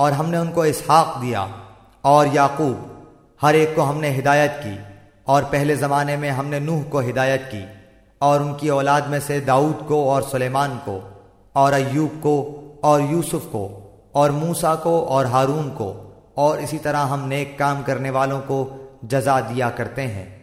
اور ہم نے ان کو اسحاق دیا اور یعقوب، ہر ایک کو ہم نے ہدایت کی اور پہلے زمانے میں ہم نے نوح کو ہدایت کی اور ان کی اولاد میں سے داؤد کو اور سلیمان کو اور ایوب کو اور یوسف کو اور موسا کو اور ہارون کو اور اسی طرح ہم نیک کام کرنے والوں کو جزا دیا کرتے ہیں۔